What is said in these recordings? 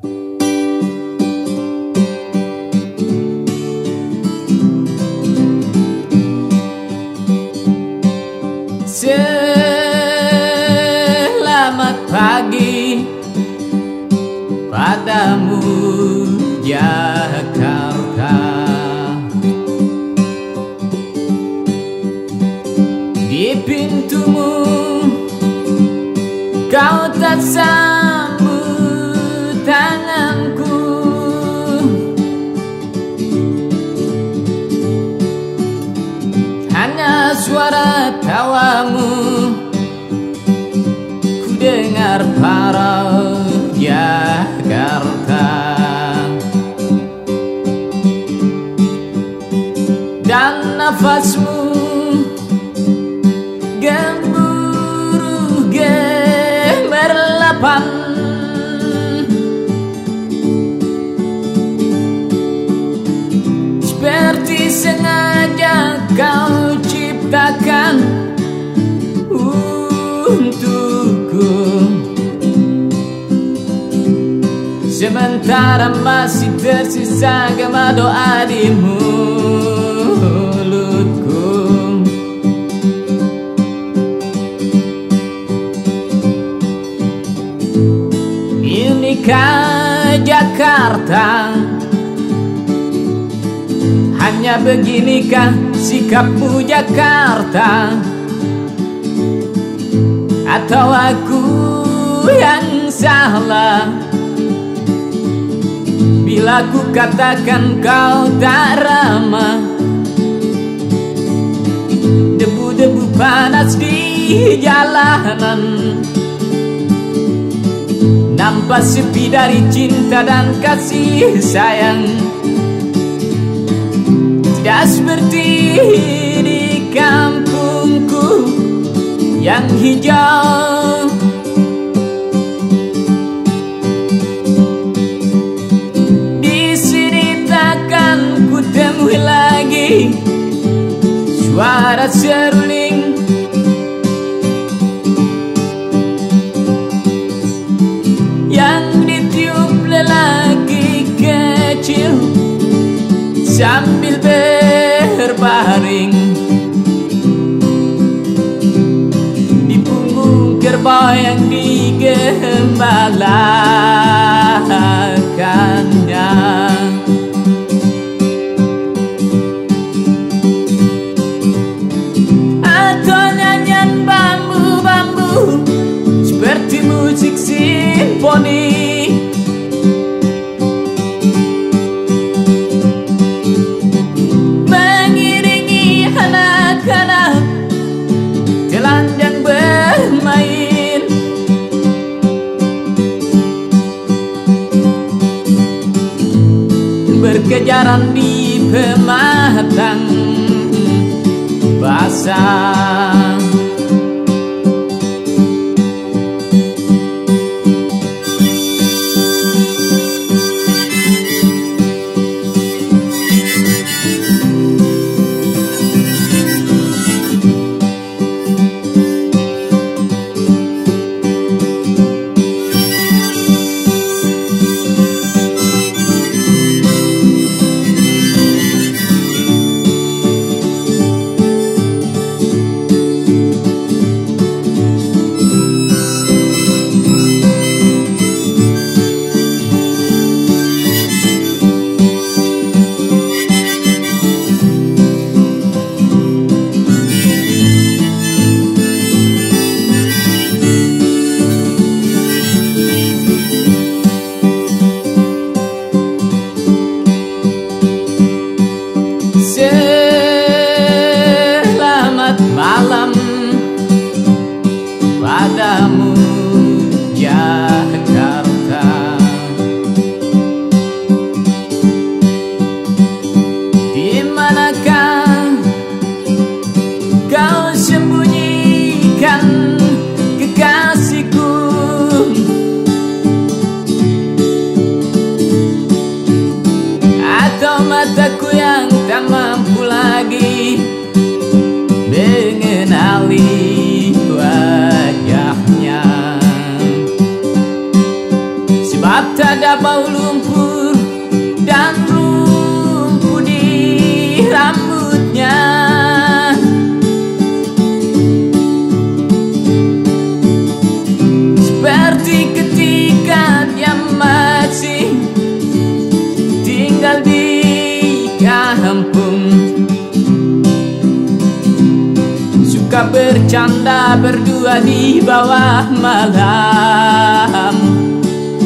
Selamat pagi padamu Jakarta Di pintumu kau tak sambut tawamu. Ku dengar parau Jakarta Dan nafasmu Gemuruh gemerlapan Sementara masih tersisa gema doa di mulutku. Inikah Jakarta. Hanya beginikah sikapmu Jakarta? Atau aku yang salah Bila ku katakan kau tak ramah. Debu-debu panas di jalanan. Nampak sepi dari cinta dan kasih sayang. Tidak seperti di kampungku yang hijau Suara seruling Yang ditiup lelaki kecil Sambil berbaring Di punggung kerbau yang digembalakannya Berkejaran di pematang basah bercanda berdua di bawah malam.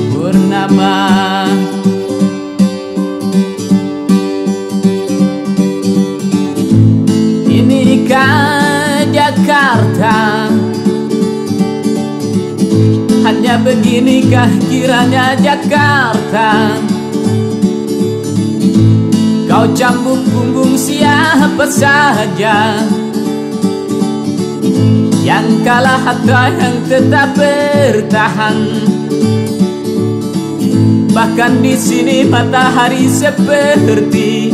Purnama Inikah Jakarta? Hanya beginikah kiranya Jakarta? Kau cambuk punggung siapa saja Yang kalah atau yang tetap bertahan. Bahkan di sini matahari seperti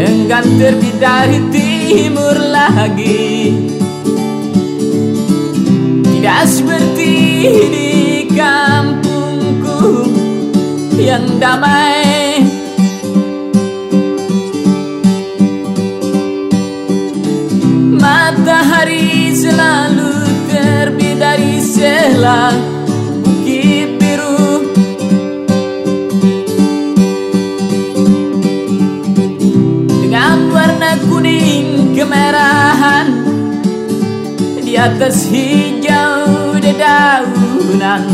Enggan terbit dari timur lagi. Tidak seperti di kampungku yang damai atas hijau dedaunan.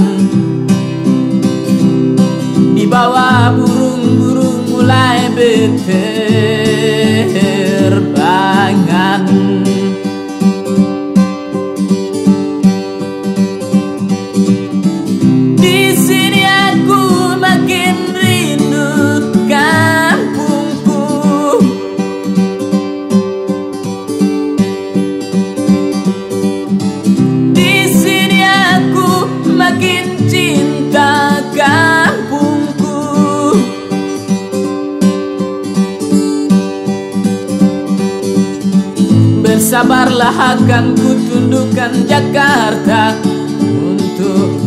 Di bawah Bersabarlah akan ku tundukkan Jakarta untukmu